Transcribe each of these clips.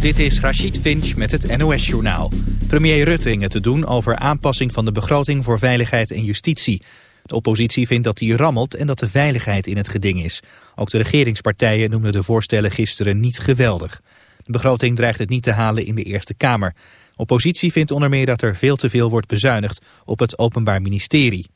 Dit is Rachid Finch met het NOS-journaal. Premier Rutte ging het te doen over aanpassing van de begroting voor veiligheid en justitie. De oppositie vindt dat die rammelt en dat de veiligheid in het geding is. Ook de regeringspartijen noemden de voorstellen gisteren niet geweldig. De begroting dreigt het niet te halen in de Eerste Kamer. Oppositie vindt onder meer dat er veel te veel wordt bezuinigd op het Openbaar Ministerie.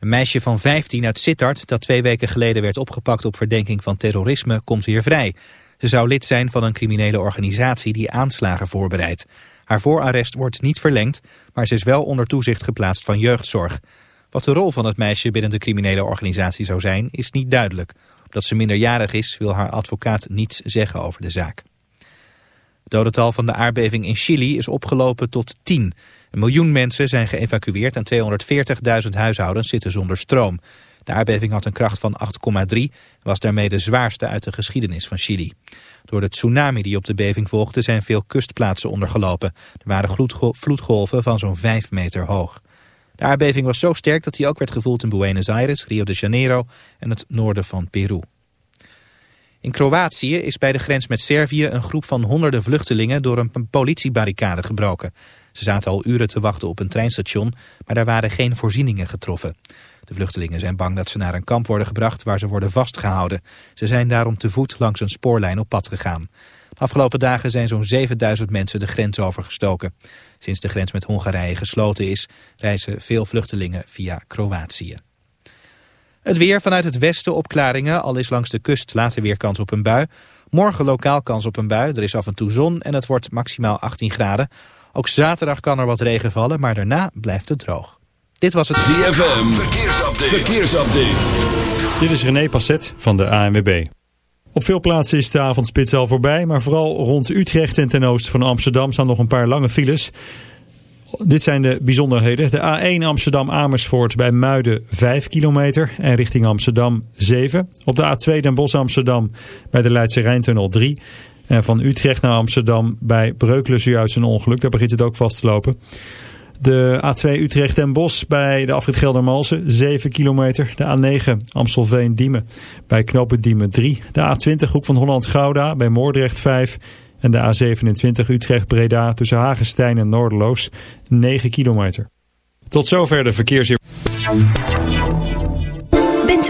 Een meisje van 15 uit Sittard dat twee weken geleden werd opgepakt op verdenking van terrorisme komt weer vrij. Ze zou lid zijn van een criminele organisatie die aanslagen voorbereidt. Haar voorarrest wordt niet verlengd, maar ze is wel onder toezicht geplaatst van jeugdzorg. Wat de rol van het meisje binnen de criminele organisatie zou zijn, is niet duidelijk. Omdat ze minderjarig is, wil haar advocaat niets zeggen over de zaak. Het dodental van de aardbeving in Chili is opgelopen tot 10. Een miljoen mensen zijn geëvacueerd en 240.000 huishoudens zitten zonder stroom. De aardbeving had een kracht van 8,3 en was daarmee de zwaarste uit de geschiedenis van Chili. Door de tsunami die op de beving volgde zijn veel kustplaatsen ondergelopen. Er waren vloedgolven van zo'n 5 meter hoog. De aardbeving was zo sterk dat die ook werd gevoeld in Buenos Aires, Rio de Janeiro en het noorden van Peru. In Kroatië is bij de grens met Servië een groep van honderden vluchtelingen door een politiebarricade gebroken. Ze zaten al uren te wachten op een treinstation, maar daar waren geen voorzieningen getroffen. De vluchtelingen zijn bang dat ze naar een kamp worden gebracht waar ze worden vastgehouden. Ze zijn daarom te voet langs een spoorlijn op pad gegaan. De afgelopen dagen zijn zo'n 7000 mensen de grens overgestoken. Sinds de grens met Hongarije gesloten is, reizen veel vluchtelingen via Kroatië. Het weer vanuit het westen opklaringen, al is langs de kust later weer kans op een bui. Morgen lokaal kans op een bui, er is af en toe zon en het wordt maximaal 18 graden. Ook zaterdag kan er wat regen vallen, maar daarna blijft het droog. Dit was het ZFM. Verkeersupdate. Verkeersupdate. Dit is René Passet van de ANWB. Op veel plaatsen is de avondspits al voorbij, maar vooral rond Utrecht en ten oosten van Amsterdam staan nog een paar lange files. Dit zijn de bijzonderheden. De A1 Amsterdam-Amersfoort bij Muiden 5 kilometer en richting Amsterdam 7. Op de A2 Den Bosch-Amsterdam bij de Leidse Rijntunnel 3. En van Utrecht naar Amsterdam bij Breukelen zojuist een ongeluk. Daar begint het ook vast te lopen. De A2 Utrecht en Bos bij de afrit Geldermalsen 7 kilometer. De A9 Amstelveen-Diemen bij knooppunt Diemen 3. De A20 Hoek van Holland-Gouda bij Moordrecht 5. En de A27 Utrecht-Breda tussen Hagenstein en Noorderloos 9 kilometer. Tot zover de verkeersinformatie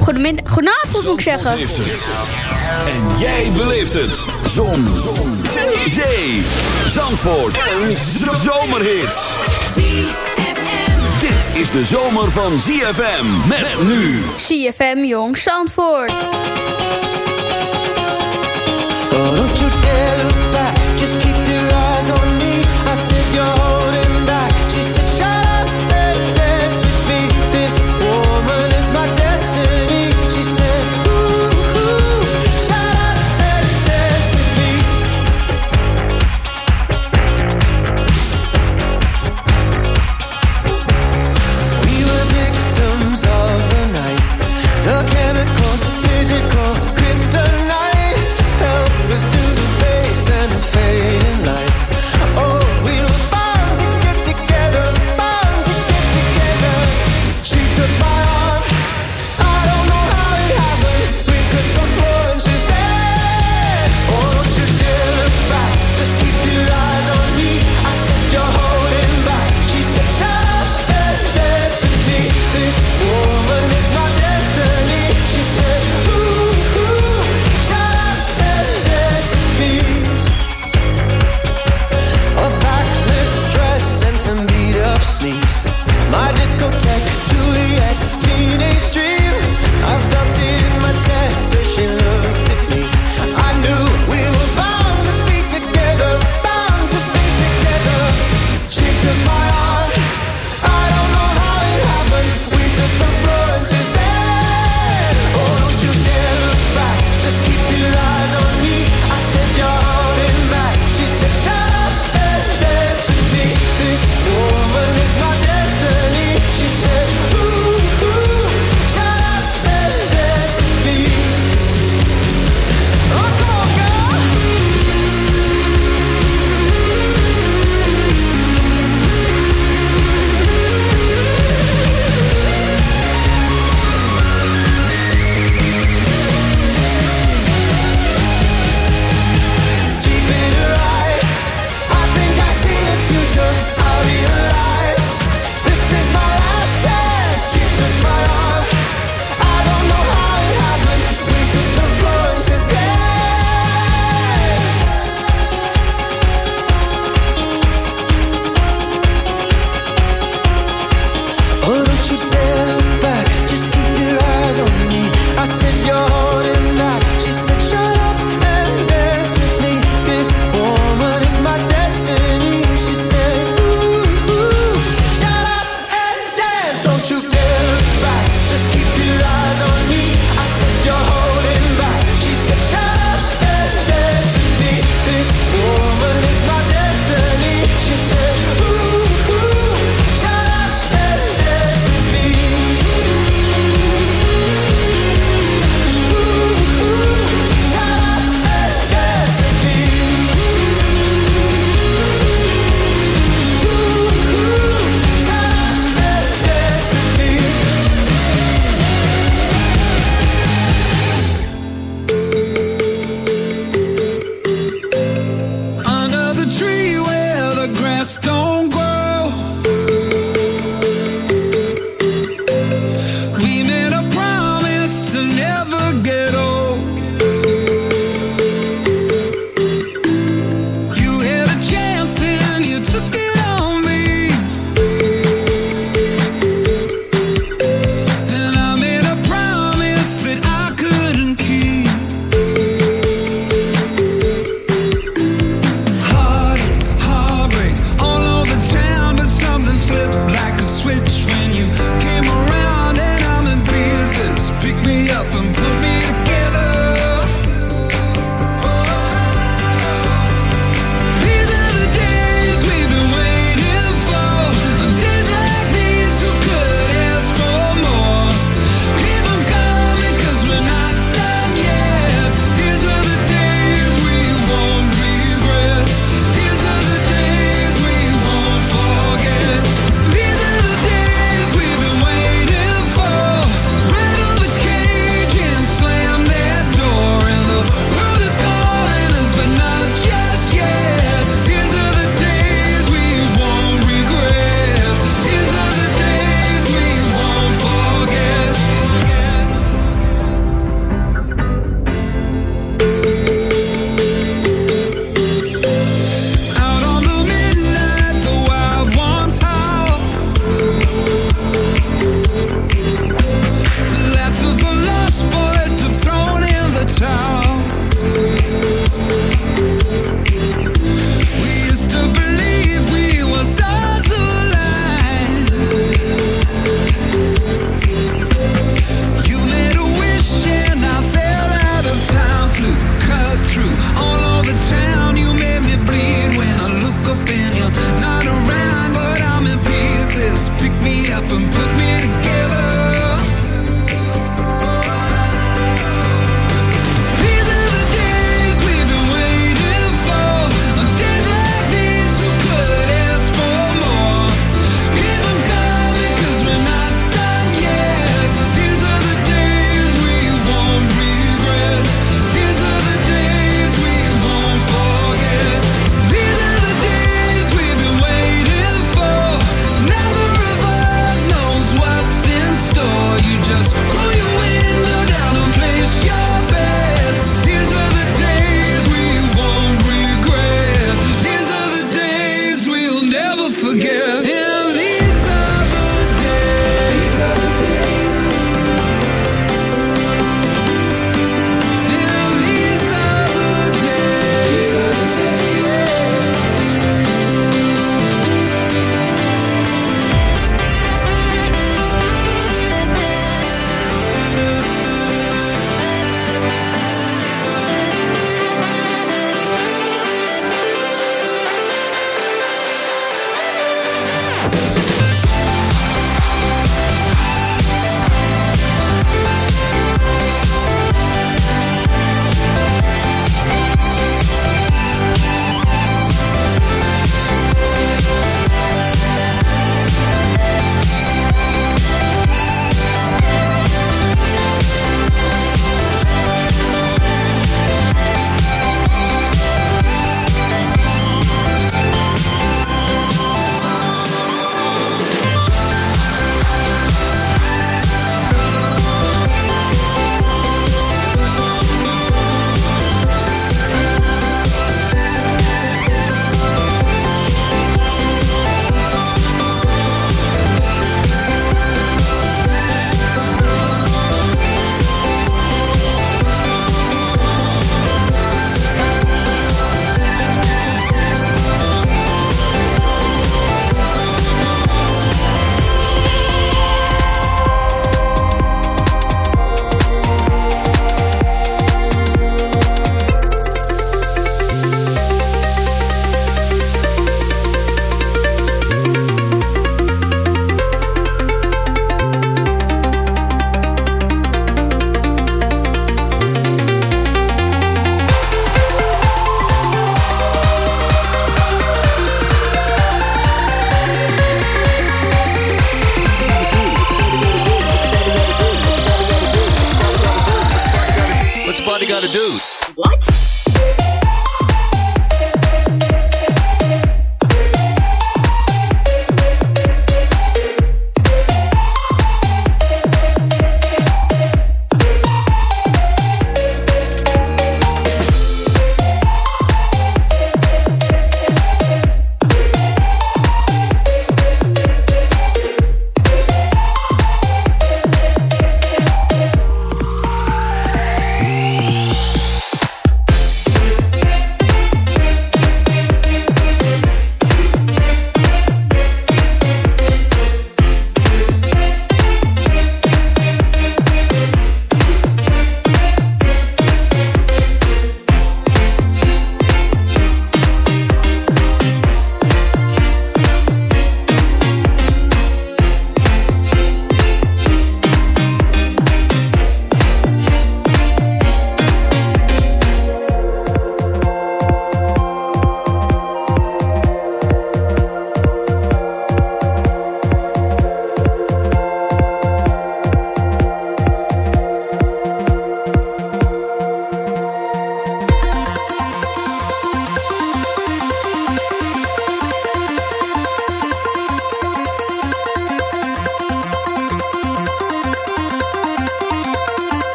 Goedemiddag, goedenavond moet ik zeggen. En jij beleeft het. Zon. Zon. Zee. Zandvoort. En zomerhits. Dit is de zomer van ZFM. Met nu. ZFM Jong Zandvoort.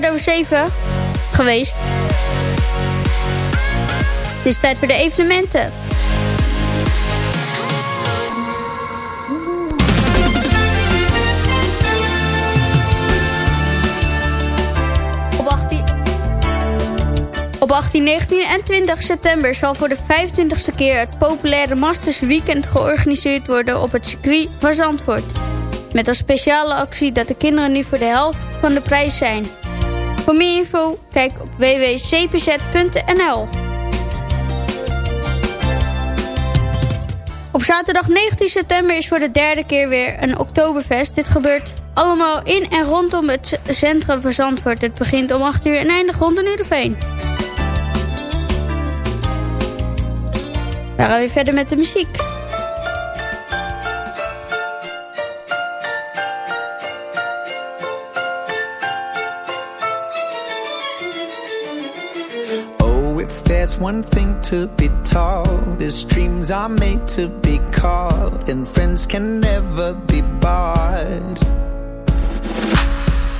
kwart over zeven geweest. Het is tijd voor de evenementen. Op 18, op 18, 19 en 20 september zal voor de 25e keer het populaire Masters Weekend georganiseerd worden op het circuit van Zandvoort. Met als speciale actie dat de kinderen nu voor de helft van de prijs zijn. Voor meer info kijk op www.cpz.nl. Op zaterdag 19 september is voor de derde keer weer een Oktoberfest. Dit gebeurt allemaal in en rondom het centrum van Zandvoort. Het begint om 8 uur en eindigt rond een uur of 1. We gaan weer verder met de muziek. One thing to be taught, is dreams are made to be caught, and friends can never be bought.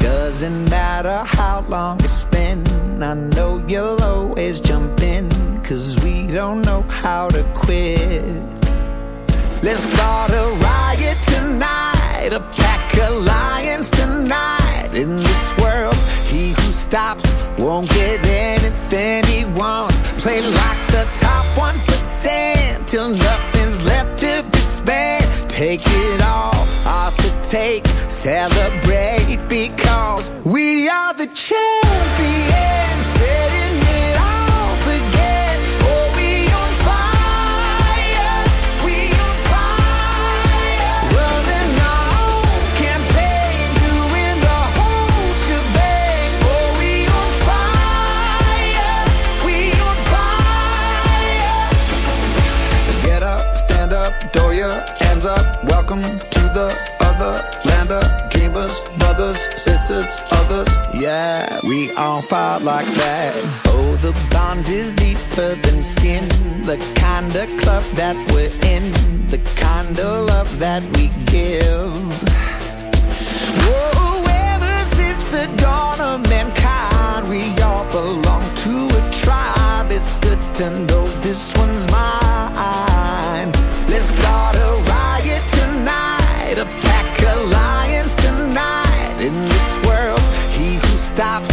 Doesn't matter how long it's been, I know you'll always jump in, cause we don't know how to quit. Let's start a riot tonight, a pack alliance tonight. In this world, stops won't get anything he wants. Play like the top 1% till nothing's left to be spent. Take it all, ours to take, celebrate because we are the champions. On fire like that. Oh, the bond is deeper than skin. The kind of club that we're in, the kind of love that we give. Whoa, ever since the dawn of mankind, we all belong to a tribe. It's good to know this one's mine. Let's start a riot tonight, a pack alliance tonight. In this world, he who stops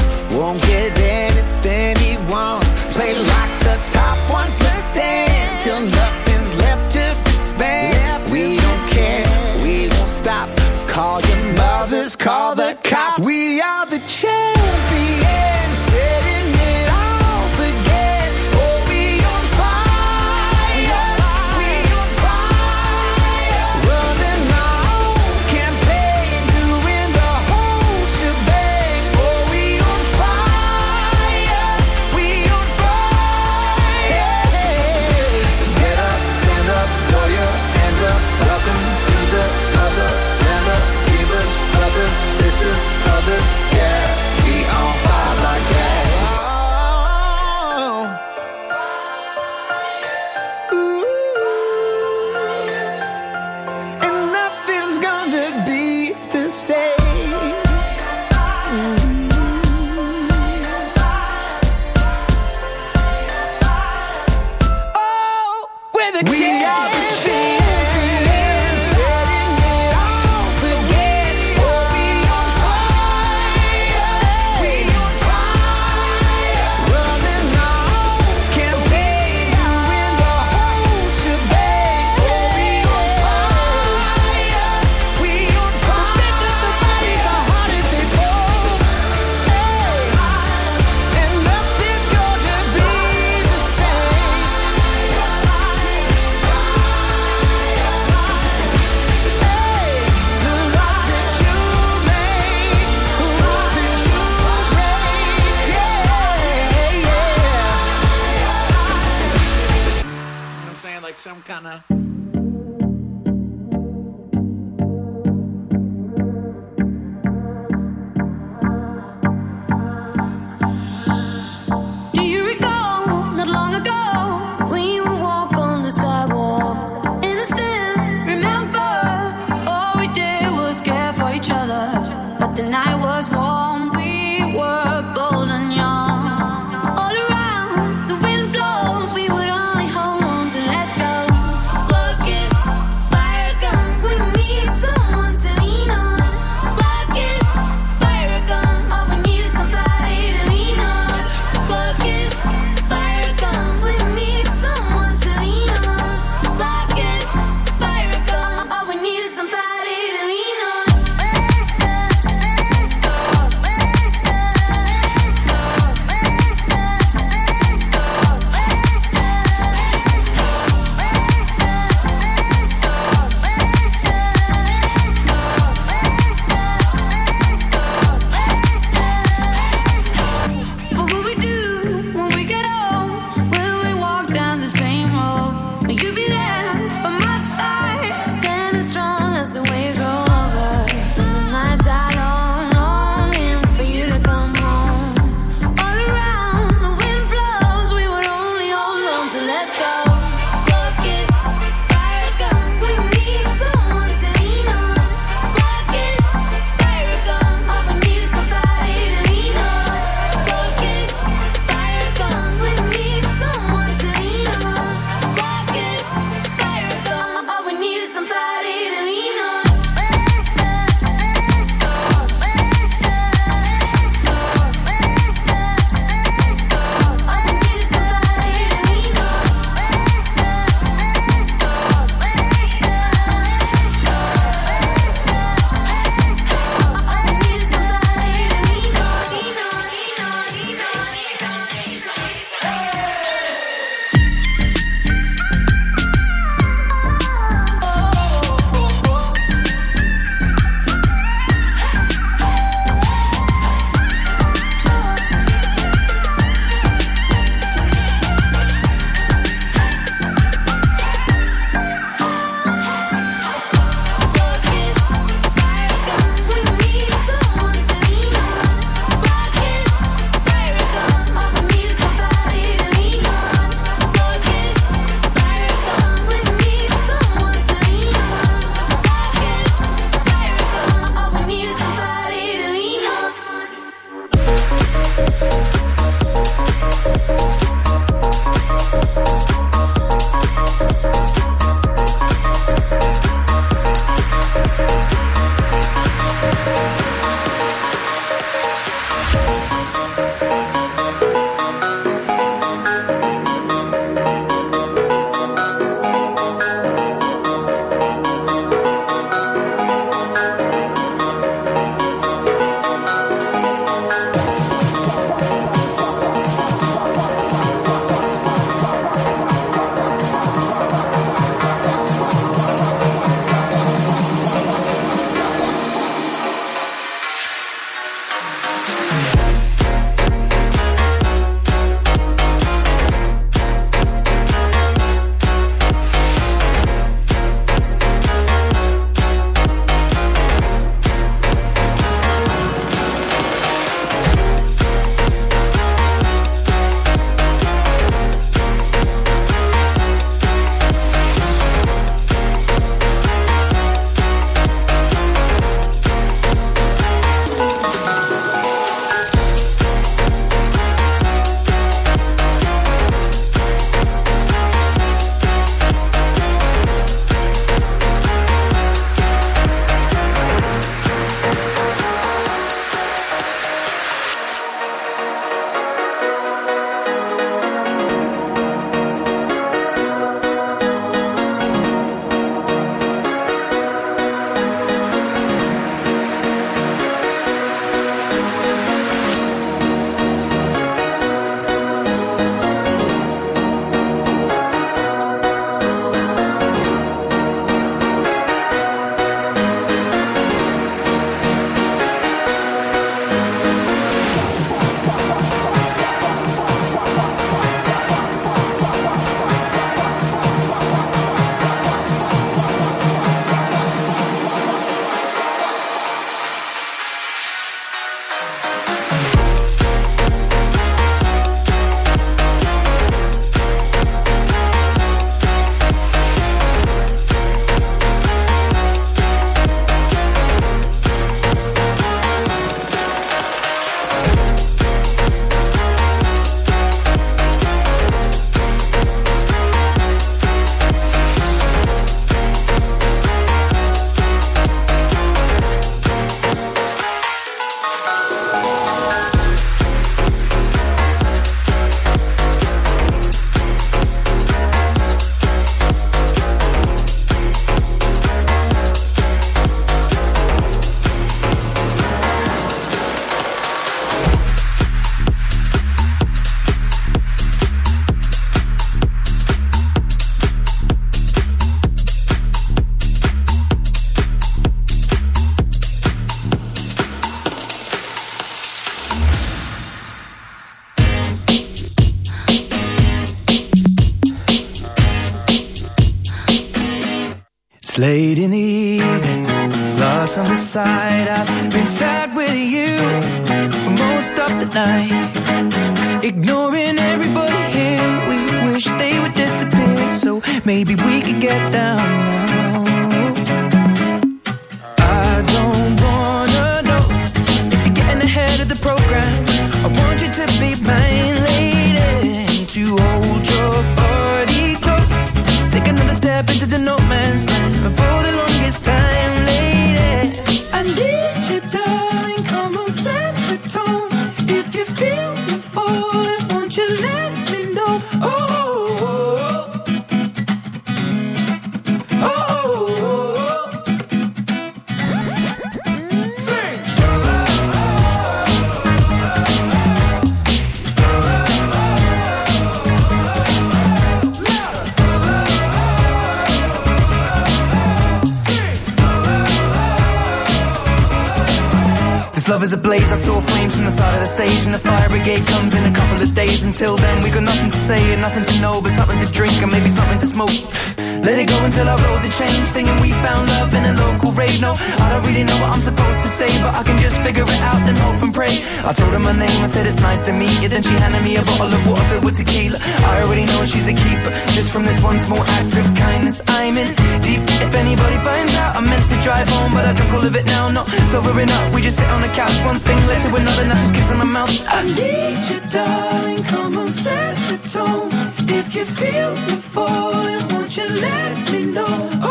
to be mine, I told her my name, I said it's nice to meet you. Then she handed me a bottle of water filled with tequila. I already know she's a keeper. Just from this one small act of kindness, I'm in deep. If anybody finds out, I meant to drive home, but I drunk all of it now. Not sobering up, we just sit on the couch. One thing led to another, now just kiss on my mouth. I need you, darling. Come on, set the tone. If you feel you're falling, won't you let me know?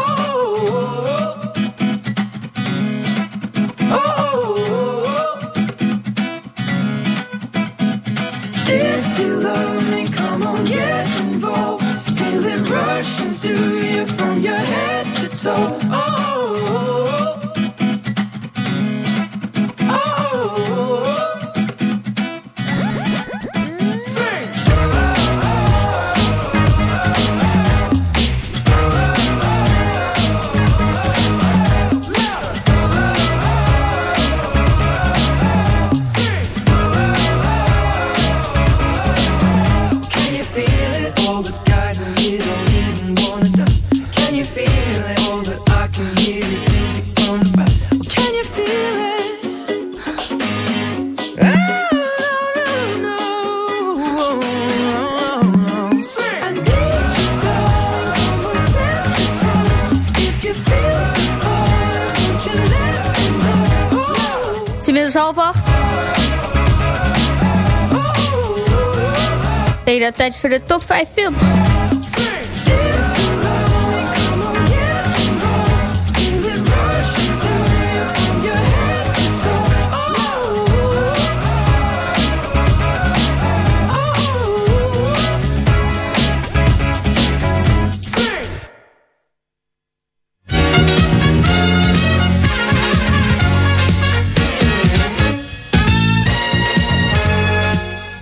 Nee, tijd voor de top 5 films.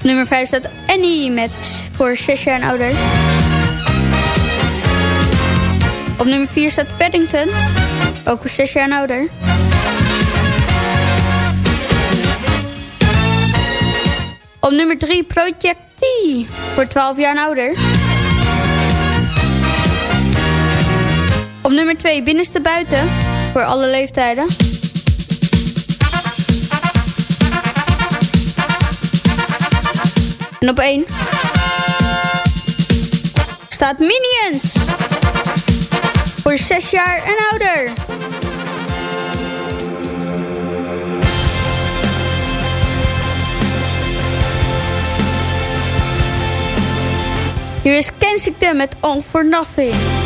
Nummer 5 staat Met voor 6 jaar en ouder. Op nummer 4 staat Paddington, ook voor 6 jaar en ouder. Op nummer 3 Project T, voor 12 jaar en ouder. Op nummer 2 Binnenste Buiten, voor alle leeftijden. En op 1 staat Minions. Voor 6 jaar en ouder. Hier is Kensington met All for Nothing.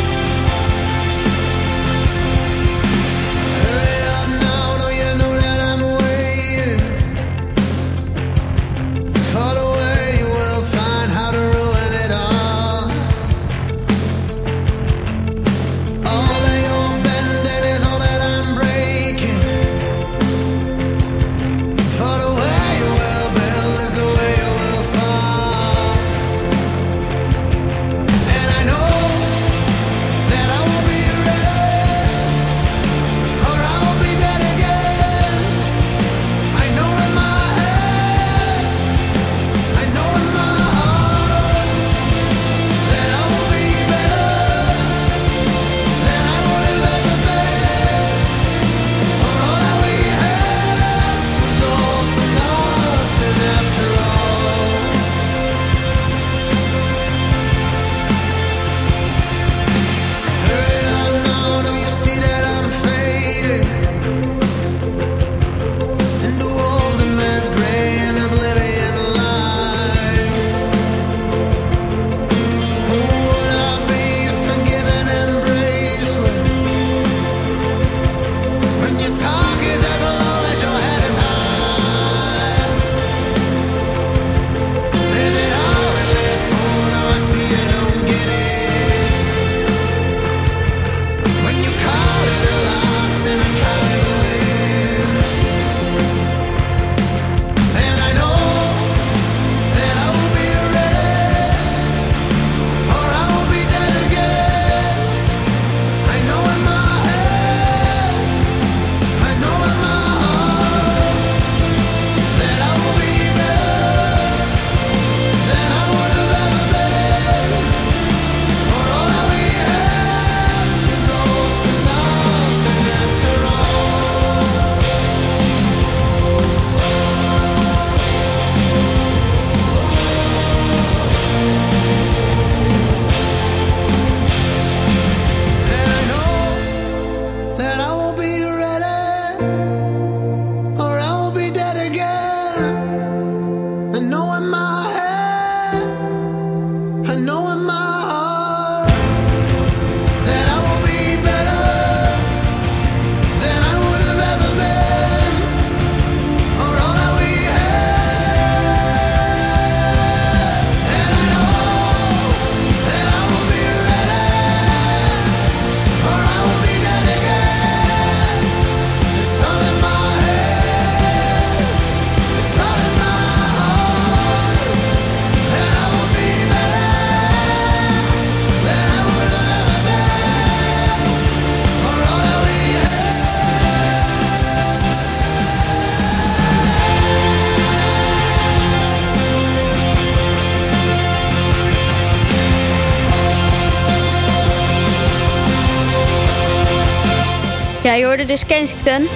Je hoorde dus Kensington.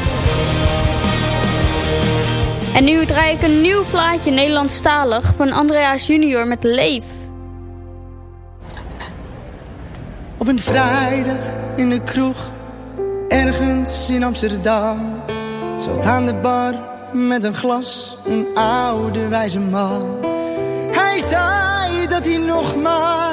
En nu draai ik een nieuw plaatje Nederlandstalig van Andreas Junior met Leef. Op een vrijdag in de kroeg, ergens in Amsterdam. Zat aan de bar met een glas, een oude wijze man. Hij zei dat hij nog maar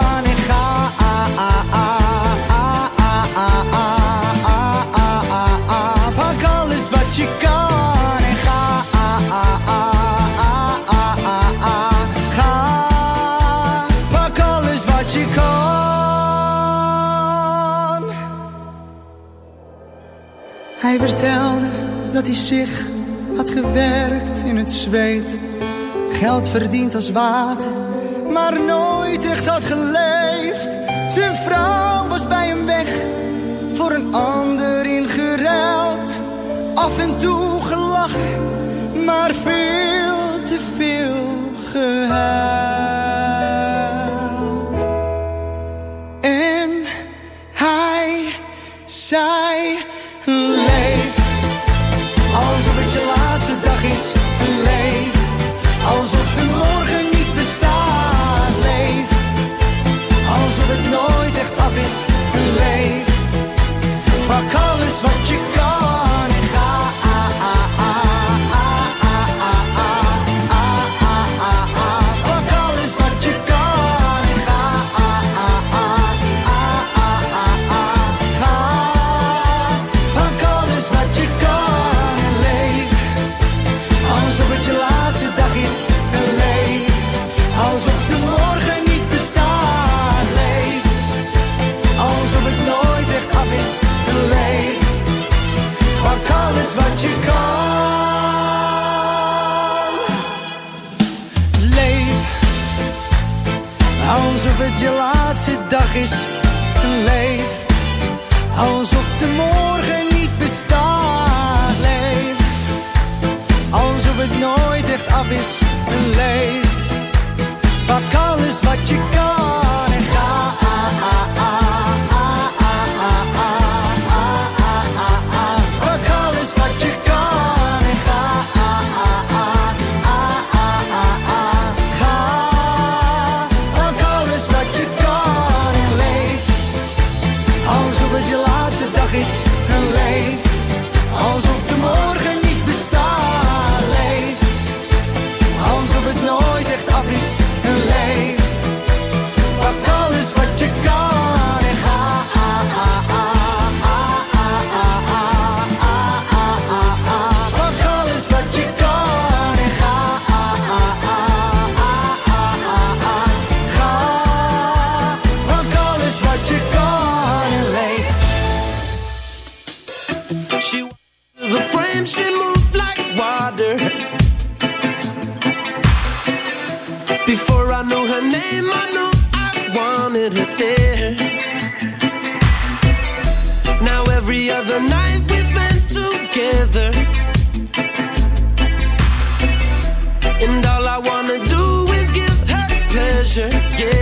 Hij vertelde dat hij zich had gewerkt in het zweet. Geld verdiend als water, maar nooit echt had geleefd. Zijn vrouw was bij hem weg, voor een ander ingeruild. Af en toe gelachen, maar veel te veel gehuild. En hij zei, leef Alsof het je laatste dag is, leef af is, leef Pak alles wat je pleasure, yeah.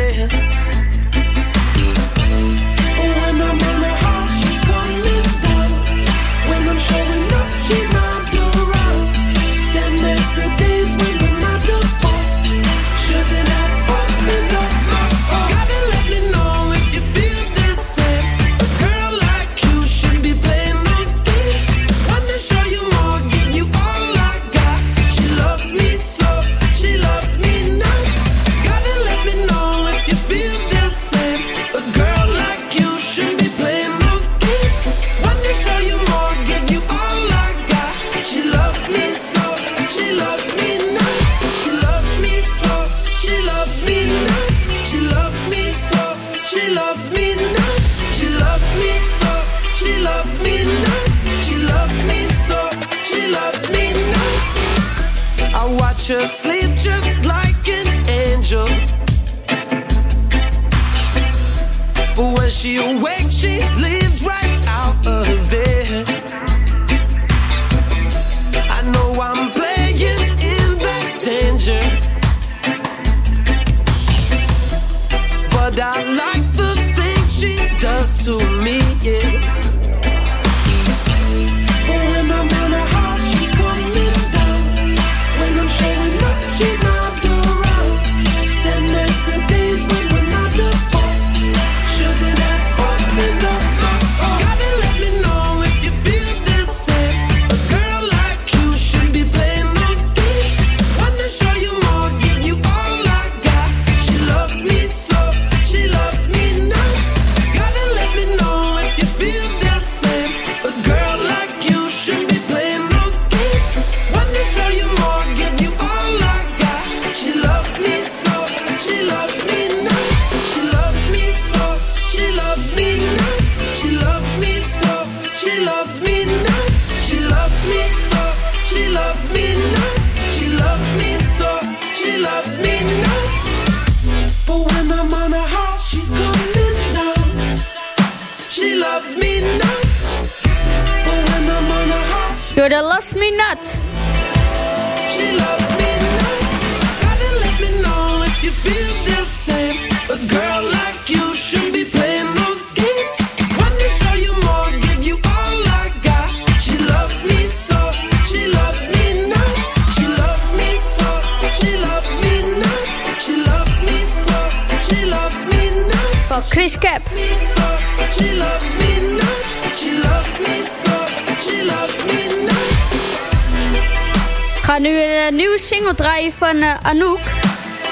van eh, Anouk.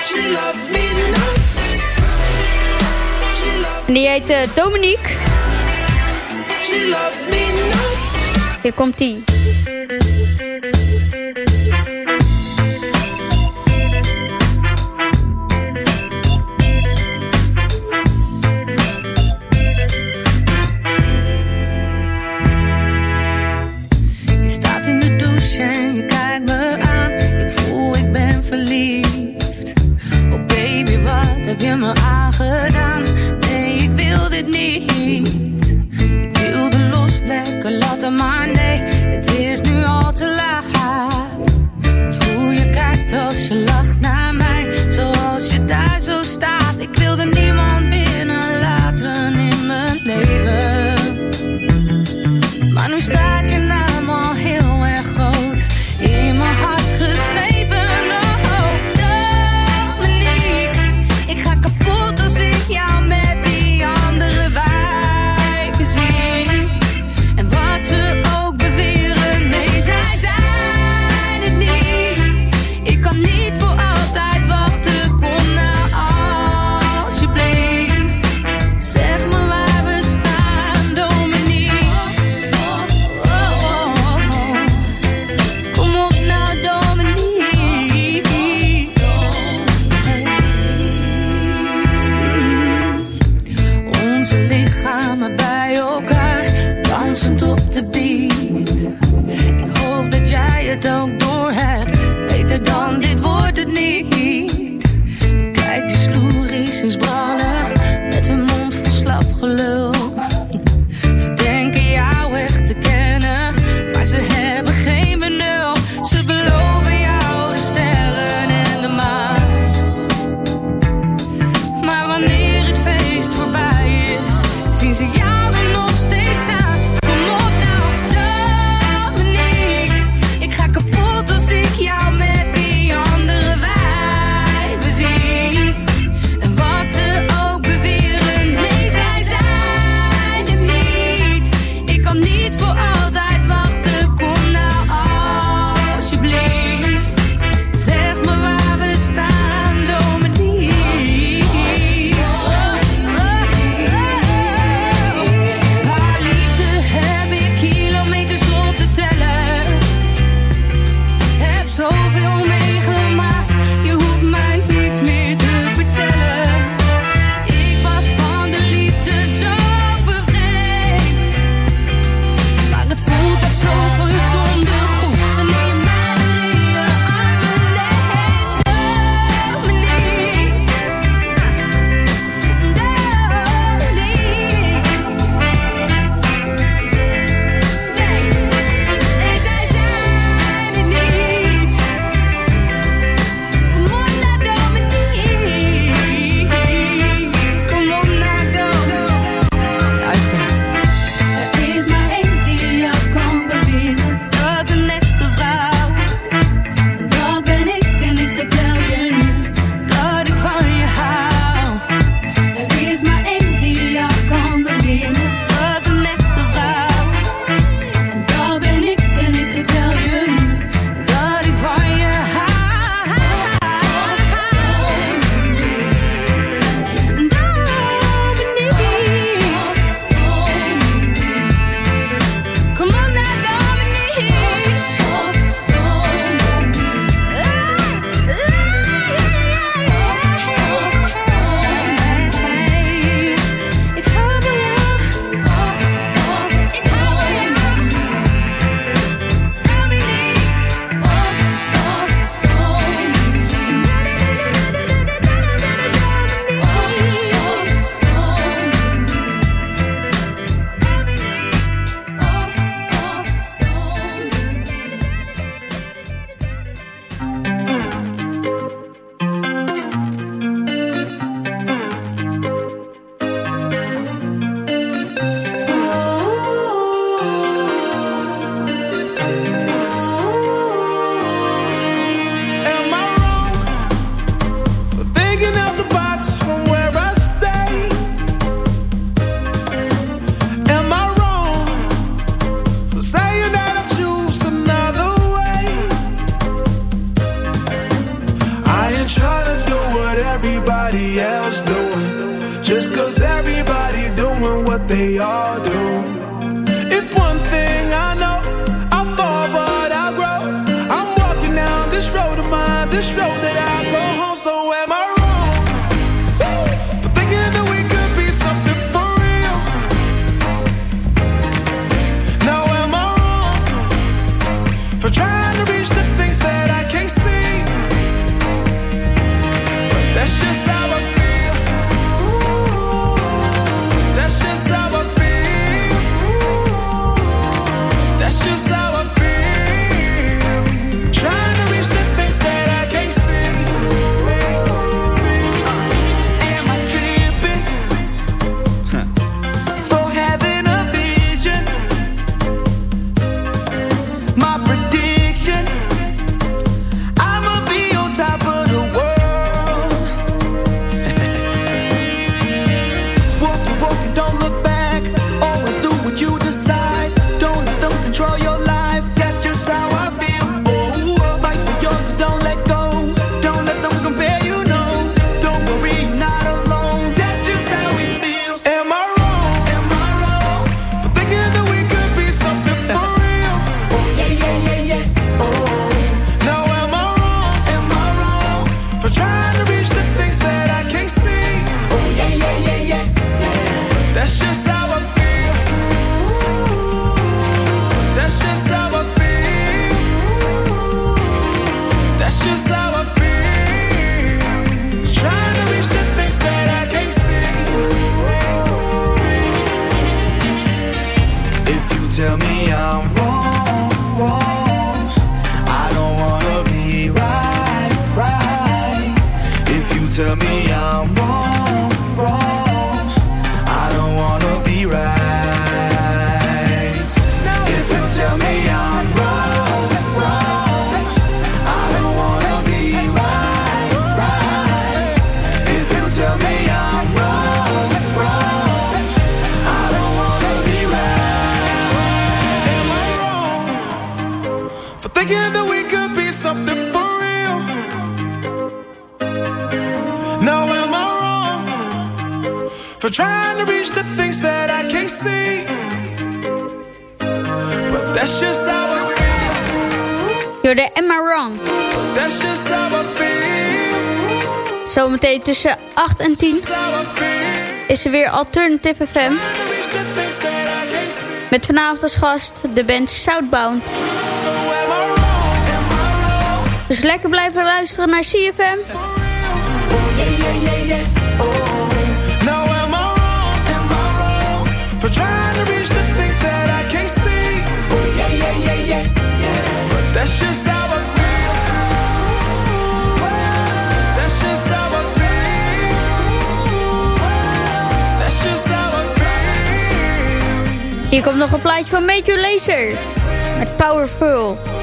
She loves me She die heet eh, Dominique. She loves me Hier komt hij. such love. Tussen 8 en 10 is er weer Alternative FM. Met vanavond als gast de band Southbound. Dus lekker blijven luisteren naar CFM. That's just how I Hier komt nog een plaatje van Major Laser Met Powerful.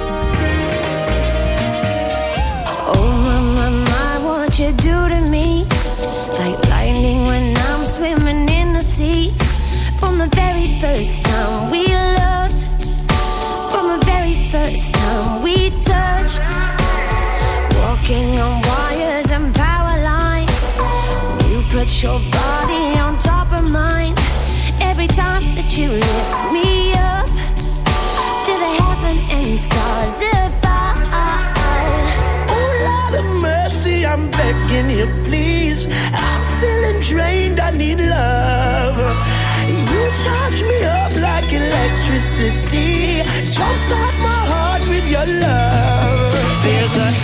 Charge me up like electricity. Jumpstart my heart with your love. There's a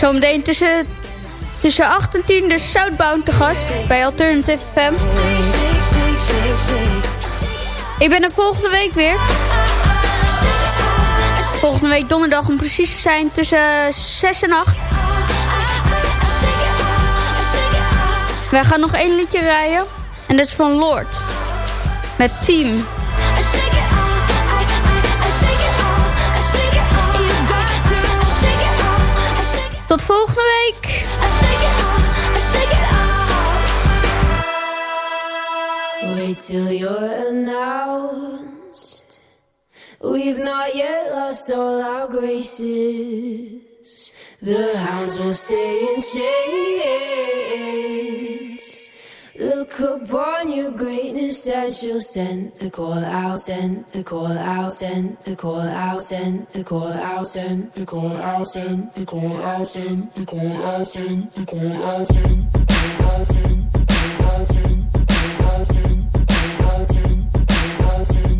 Zometeen tussen, tussen 8 en 10 de Southbound te gast bij Alternative FM. Ik ben er volgende week weer. Volgende week donderdag om precies te zijn tussen 6 en 8. Wij gaan nog één liedje rijden. En dat is van Lord. Met Team. Tot volgende week. Wait till you're announced. We've not yet lost all our graces. The hounds will stay in chains. Look upon your greatness and she'll send the call out, send the call out, send the call out, send the call out, send the call out, send the call out, send the call out, send the call out, send the call out, send the call out, send the call out, send the call out, send the call out, send the call